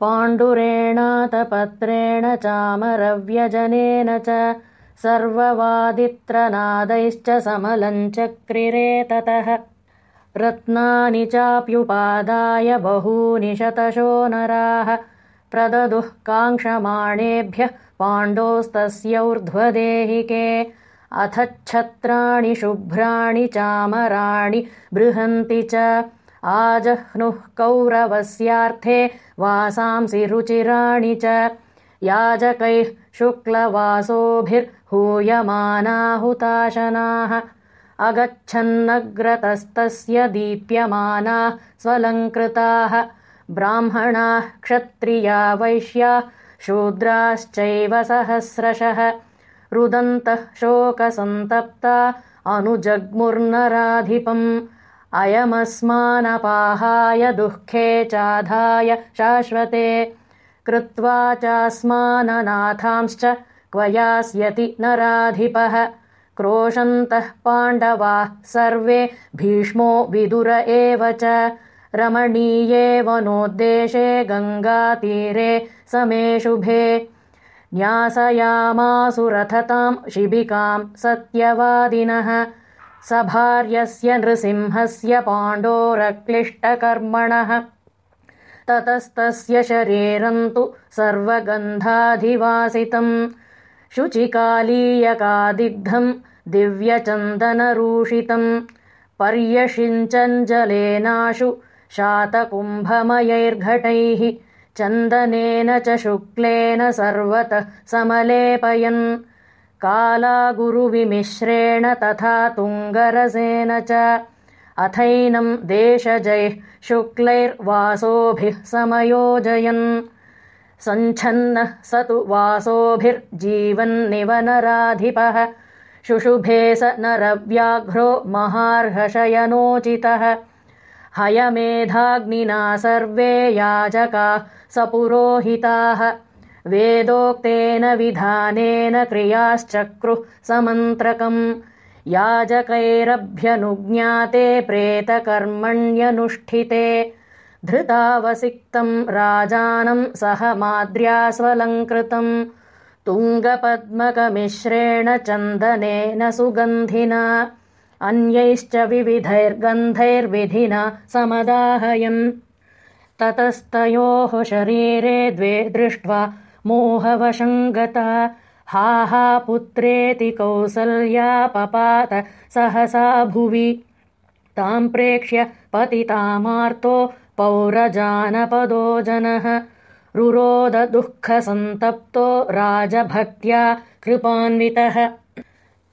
पाण्डुरेणातपत्रेण चामरव्यजनेन च सर्ववादित्रनादैश्च समलञ्चक्रिरे ततः। रत्नानि चाप्युपादाय बहूनि शतशो नराः। प्रददुः काङ्क्षमाणेभ्यः पाण्डोस्तस्यौर्ध्वदेहिके अथच्छत्राणि शुभ्राणि चामराणि बृहन्ति च आजह्नुः कौरवस्यार्थे वासांसि रुचिराणि च याजकैः शुक्लवासोभिर्हूयमानाहुताशनाः। अगच्छन्नग्रतस्तस्य दीप्यमानाः स्वलङ्कृताः ब्राह्मणाः क्षत्रिया वैश्या शूद्राश्चैव सहस्रशः। रुदन्तः शोकसन्तप्ता अनुजग्मुर्नराधिपम् अयमस्मानपाहाय दुःखे चाधाय शाश्वते। कृत्वा चास्माननाथांश्च क्व यास्यति नराधिपः। क्रोशन्तः पाण्डवाः सर्वे भीष्मो विदुर एव च। रमणीये वनोद्देशे गङ्गातीरे समे शुभे। न्यासयामासुरथताम् शिबिकाम् सत्यवादिनः सभार्यस्य नृसिंहस्य पाण्डोरक्लिष्टकर्मणः। ततस्तस्य शरीरम् तु सर्वगन्धाधिवासितम् शुचिकालीयकादिग्धम् दिव्यचन्दनरूषितम् पर्यषिञ्चञ्जलेनाशु शातकुम्भमयैर्घटैः चन्दनेन च शुक्लेन सर्वतः समलेपयन् कालागुरुविमिश्रेण तथा तुङ्गरसेन च। अथैनम् देशजैः शुक्लैर्वासोभिः समयोजयन्। सञ्छन्नः स तु वासोभिर्जीवन्निव नराधिपः शुशुभे स नरव्याघ्रो महार्हशयनोचितः। हयमेधाग्निना सर्वे याजकाः स पुरोहिताः वेदोक्तेन विधानेन क्रियाश्चक्रुः समन्त्रकम् याजकैरभ्यनुज्ञाते प्रेतकर्मण्यनुष्ठिते। धृतावसिक्तम् राजानम् सह माद्र्यास्वलङ्कृतम् तुङ्गपद्मकमिश्रेण चन्दनेन सुगन्धिना। अन्यैश्च विविधैर्गन्धैर्विधिना समदाहयन्। ततस्तयोः शरीरे द्वे दृष्ट्वा मोहवशङ्गता। हा हा पुत्रेति कौसल्यापपात सहसा भुवि। ताम् प्रेक्ष्य पतितामार्तो पौरजानपदो जनः। रुरोदुःखसन्तप्तो राजभक्त्या कृपान्वितः।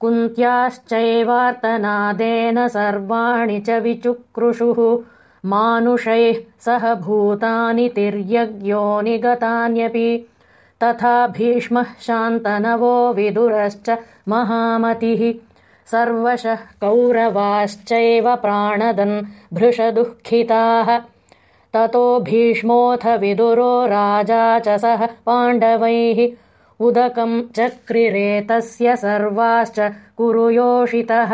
कुन्त्याश्चैवार्तनादेन सर्वाणि च विचुक्रुषुः। मानुषैः सह भूतानि तिर्यग्यो निगतान्यपि तथा भीष्मः शान्तनवो विदुरश्च महामतिः। सर्वशः कौरवाश्चैव प्राणदन् भृशदुःखिताः। ततो भीष्मोऽथ विदुरो राजा च सह पाण्डवैः। उदकम् चक्रिरे तस्य सर्वाश्च कुरु योषितः